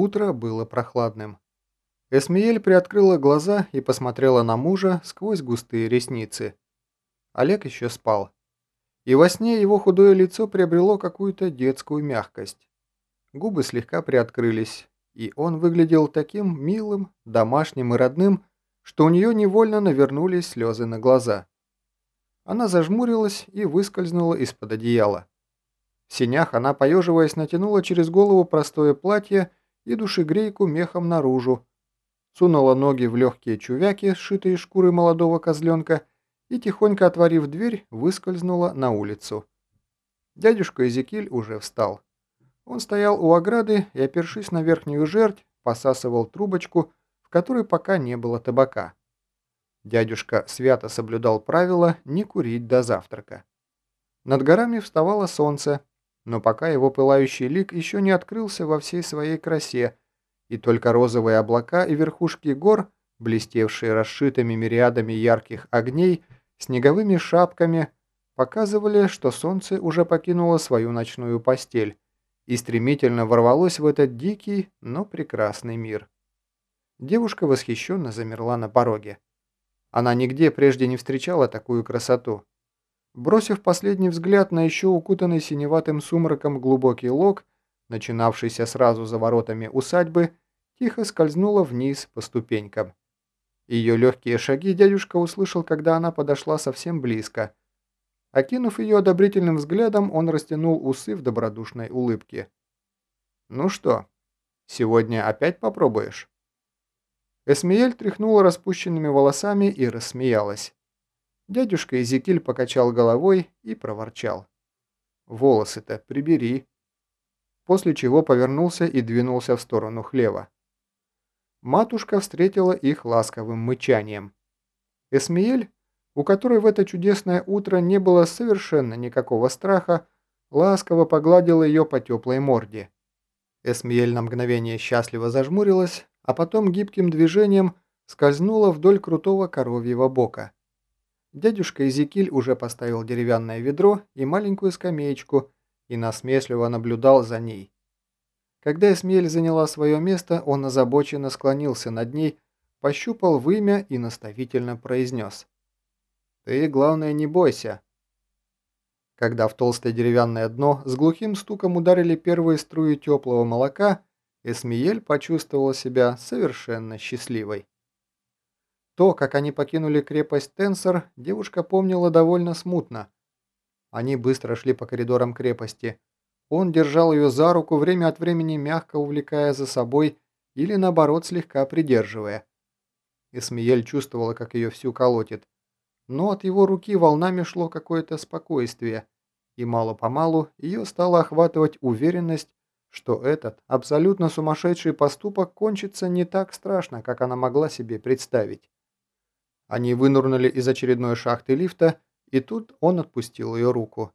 Утро было прохладным. Эсмиель приоткрыла глаза и посмотрела на мужа сквозь густые ресницы. Олег еще спал. И во сне его худое лицо приобрело какую-то детскую мягкость. Губы слегка приоткрылись, и он выглядел таким милым, домашним и родным, что у нее невольно навернулись слезы на глаза. Она зажмурилась и выскользнула из-под одеяла. В синях она, поеживаясь, натянула через голову простое платье и душегрейку мехом наружу, сунула ноги в легкие чувяки, сшитые шкуры молодого козленка, и, тихонько отворив дверь, выскользнула на улицу. Дядюшка Эзекиль уже встал. Он стоял у ограды и, опершись на верхнюю жердь, посасывал трубочку, в которой пока не было табака. Дядюшка свято соблюдал правило не курить до завтрака. Над горами вставало солнце, но пока его пылающий лик еще не открылся во всей своей красе, и только розовые облака и верхушки гор, блестевшие расшитыми мириадами ярких огней, снеговыми шапками, показывали, что солнце уже покинуло свою ночную постель и стремительно ворвалось в этот дикий, но прекрасный мир. Девушка восхищенно замерла на пороге. Она нигде прежде не встречала такую красоту. Бросив последний взгляд на еще укутанный синеватым сумраком глубокий лог, начинавшийся сразу за воротами усадьбы, тихо скользнула вниз по ступенькам. Ее легкие шаги дядюшка услышал, когда она подошла совсем близко. Окинув ее одобрительным взглядом, он растянул усы в добродушной улыбке. «Ну что, сегодня опять попробуешь?» Эсмиэль тряхнула распущенными волосами и рассмеялась. Дядюшка Эзекиль покачал головой и проворчал. «Волосы-то прибери». После чего повернулся и двинулся в сторону хлева. Матушка встретила их ласковым мычанием. Эсмиель, у которой в это чудесное утро не было совершенно никакого страха, ласково погладила ее по теплой морде. Эсмиель на мгновение счастливо зажмурилась, а потом гибким движением скользнула вдоль крутого коровьего бока. Дядюшка Изекиль уже поставил деревянное ведро и маленькую скамеечку и насмешливо наблюдал за ней. Когда Эсмель заняла свое место, он озабоченно склонился над ней, пощупал вымя и наставительно произнес. «Ты, главное, не бойся». Когда в толстое деревянное дно с глухим стуком ударили первые струи теплого молока, Эсмиель почувствовала себя совершенно счастливой. То, как они покинули крепость Тенсор, девушка помнила довольно смутно. Они быстро шли по коридорам крепости. Он держал ее за руку, время от времени мягко увлекая за собой или, наоборот, слегка придерживая. Эсмиель чувствовала, как ее всю колотит. Но от его руки волнами шло какое-то спокойствие, и мало-помалу ее стала охватывать уверенность, что этот абсолютно сумасшедший поступок кончится не так страшно, как она могла себе представить. Они вынурнули из очередной шахты лифта, и тут он отпустил ее руку.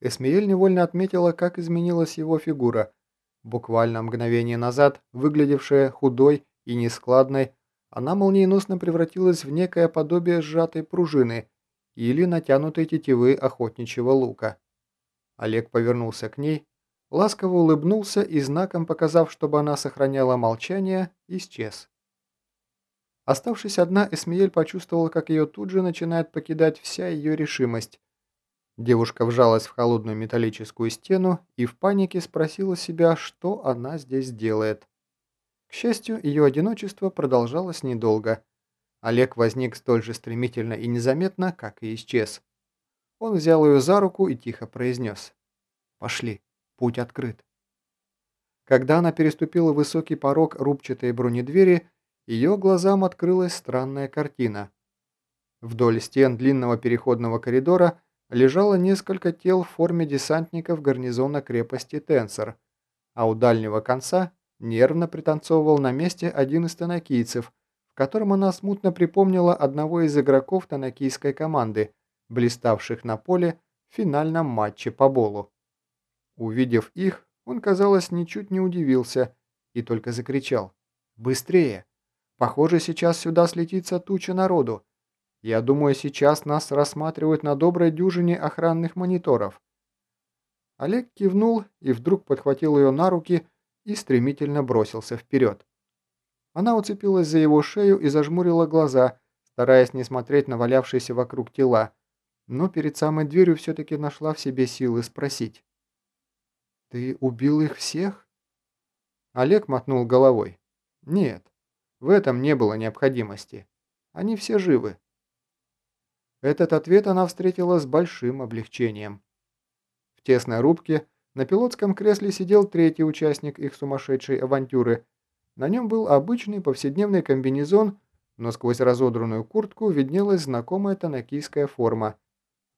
Эсмеель невольно отметила, как изменилась его фигура. Буквально мгновение назад, выглядевшая худой и нескладной, она молниеносно превратилась в некое подобие сжатой пружины или натянутой тетивы охотничьего лука. Олег повернулся к ней, ласково улыбнулся и знаком показав, чтобы она сохраняла молчание, исчез. Оставшись одна, Эсмиель почувствовала, как ее тут же начинает покидать вся ее решимость. Девушка вжалась в холодную металлическую стену и в панике спросила себя, что она здесь делает. К счастью, ее одиночество продолжалось недолго. Олег возник столь же стремительно и незаметно, как и исчез. Он взял ее за руку и тихо произнес. «Пошли, путь открыт». Когда она переступила высокий порог рубчатой бронедвери, ее глазам открылась странная картина. Вдоль стен длинного переходного коридора лежало несколько тел в форме десантников гарнизона крепости Тенсор, а у дальнего конца нервно пританцовывал на месте один из танакийцев, в котором она смутно припомнила одного из игроков танакийской команды, блиставших на поле в финальном матче по болу. Увидев их, он, казалось, ничуть не удивился и только закричал «Быстрее!». Похоже, сейчас сюда слетится туча народу. Я думаю, сейчас нас рассматривают на доброй дюжине охранных мониторов». Олег кивнул и вдруг подхватил ее на руки и стремительно бросился вперед. Она уцепилась за его шею и зажмурила глаза, стараясь не смотреть на валявшиеся вокруг тела, но перед самой дверью все-таки нашла в себе силы спросить. «Ты убил их всех?» Олег мотнул головой. «Нет, в этом не было необходимости. Они все живы». Этот ответ она встретила с большим облегчением. В тесной рубке на пилотском кресле сидел третий участник их сумасшедшей авантюры. На нем был обычный повседневный комбинезон, но сквозь разодранную куртку виднелась знакомая танакийская форма.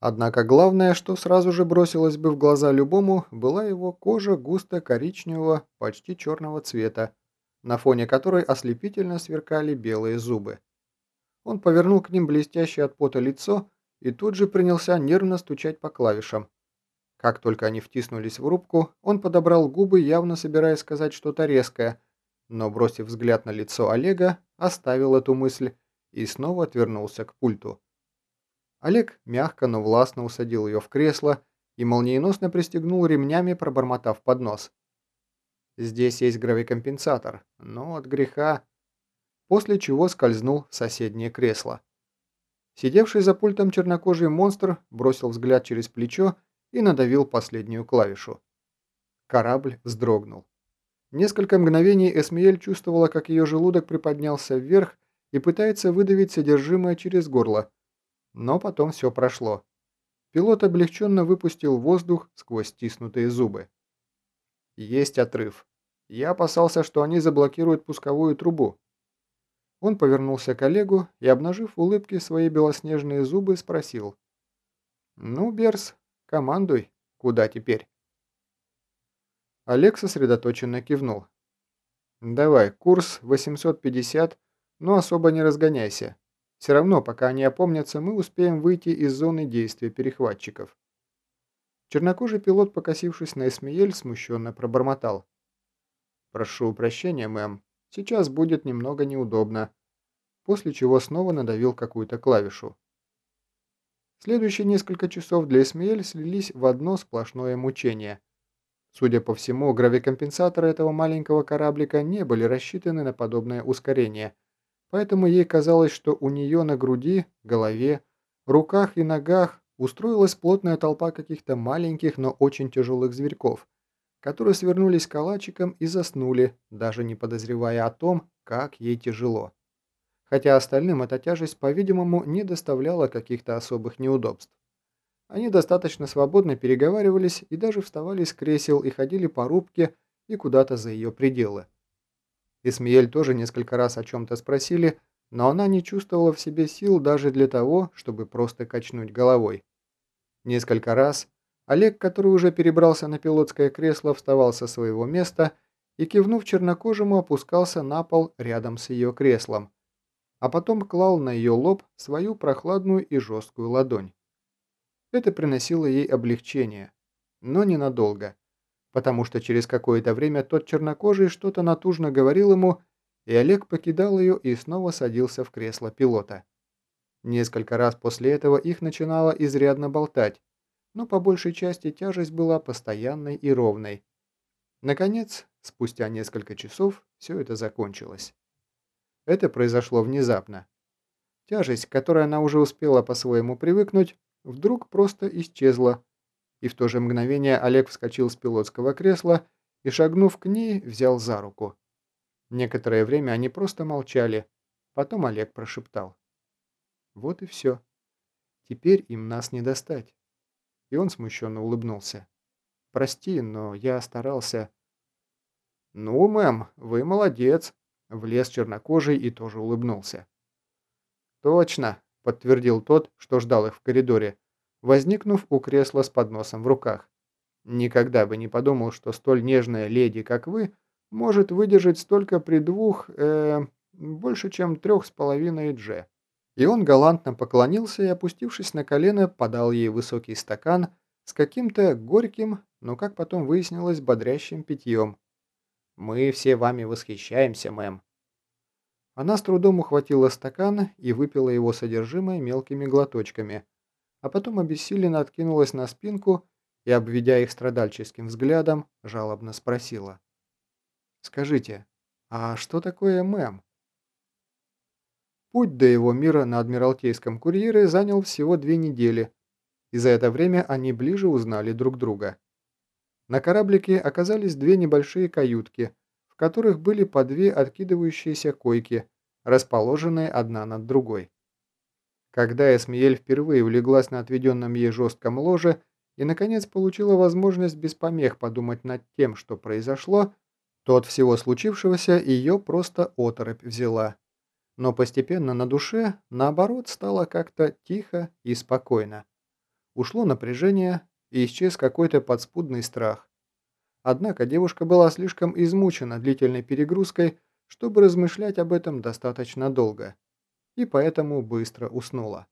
Однако главное, что сразу же бросилось бы в глаза любому, была его кожа густо-коричневого, почти черного цвета, на фоне которой ослепительно сверкали белые зубы. Он повернул к ним блестящее от пота лицо и тут же принялся нервно стучать по клавишам. Как только они втиснулись в рубку, он подобрал губы, явно собираясь сказать что-то резкое, но, бросив взгляд на лицо Олега, оставил эту мысль и снова отвернулся к пульту. Олег мягко, но властно усадил ее в кресло и молниеносно пристегнул ремнями, пробормотав под нос. Здесь есть гравикомпенсатор, но от греха после чего скользнул в соседнее кресло. Сидевший за пультом чернокожий монстр бросил взгляд через плечо и надавил последнюю клавишу. Корабль вздрогнул. Несколько мгновений Эсмиэль чувствовала, как ее желудок приподнялся вверх и пытается выдавить содержимое через горло. Но потом все прошло. Пилот облегченно выпустил воздух сквозь стиснутые зубы. Есть отрыв. Я опасался, что они заблокируют пусковую трубу. Он повернулся к Олегу и, обнажив в улыбке свои белоснежные зубы, спросил. «Ну, Берс, командуй. Куда теперь?» Олег сосредоточенно кивнул. «Давай, курс 850, но особо не разгоняйся. Все равно, пока они опомнятся, мы успеем выйти из зоны действия перехватчиков». Чернокожий пилот, покосившись на Эсмиель, смущенно пробормотал. «Прошу прощения, мэм, Сейчас будет немного неудобно. После чего снова надавил какую-то клавишу. Следующие несколько часов для Эсмиэль слились в одно сплошное мучение. Судя по всему, гравикомпенсаторы этого маленького кораблика не были рассчитаны на подобное ускорение, поэтому ей казалось, что у нее на груди, голове, руках и ногах устроилась плотная толпа каких-то маленьких, но очень тяжелых зверьков, которые свернулись калачиком и заснули, даже не подозревая о том, как ей тяжело. Хотя остальным эта тяжесть, по-видимому, не доставляла каких-то особых неудобств. Они достаточно свободно переговаривались и даже вставали с кресел и ходили по рубке и куда-то за ее пределы. Исмиель тоже несколько раз о чем-то спросили, но она не чувствовала в себе сил даже для того, чтобы просто качнуть головой. Несколько раз Олег, который уже перебрался на пилотское кресло, вставал со своего места и, кивнув чернокожему, опускался на пол рядом с ее креслом, а потом клал на ее лоб свою прохладную и жесткую ладонь. Это приносило ей облегчение, но ненадолго, потому что через какое-то время тот чернокожий что-то натужно говорил ему, и Олег покидал ее и снова садился в кресло пилота. Несколько раз после этого их начинало изрядно болтать, но по большей части тяжесть была постоянной и ровной. Наконец, спустя несколько часов, все это закончилось. Это произошло внезапно. Тяжесть, к которой она уже успела по-своему привыкнуть, вдруг просто исчезла, и в то же мгновение Олег вскочил с пилотского кресла и, шагнув к ней, взял за руку. Некоторое время они просто молчали, потом Олег прошептал. «Вот и все. Теперь им нас не достать» и он смущенно улыбнулся. «Прости, но я старался...» «Ну, мэм, вы молодец», — влез чернокожий и тоже улыбнулся. «Точно», — подтвердил тот, что ждал их в коридоре, возникнув у кресла с подносом в руках. «Никогда бы не подумал, что столь нежная леди, как вы, может выдержать столько при двух, э, больше, чем трех с половиной дже». И он галантно поклонился и, опустившись на колено, подал ей высокий стакан с каким-то горьким, но, как потом выяснилось, бодрящим питьем. «Мы все вами восхищаемся, мэм». Она с трудом ухватила стакан и выпила его содержимое мелкими глоточками, а потом обессиленно откинулась на спинку и, обведя их страдальческим взглядом, жалобно спросила. Скажите, а что такое мэм? Путь до его мира на Адмиралтейском курьере занял всего две недели, и за это время они ближе узнали друг друга. На кораблике оказались две небольшие каютки, в которых были по две откидывающиеся койки, расположенные одна над другой. Когда Эсмиель впервые влеглась на отведенном ей жестком ложе и, наконец, получила возможность без помех подумать над тем, что произошло, то от всего случившегося ее просто оторопь взяла. Но постепенно на душе, наоборот, стало как-то тихо и спокойно. Ушло напряжение и исчез какой-то подспудный страх. Однако девушка была слишком измучена длительной перегрузкой, чтобы размышлять об этом достаточно долго и поэтому быстро уснула.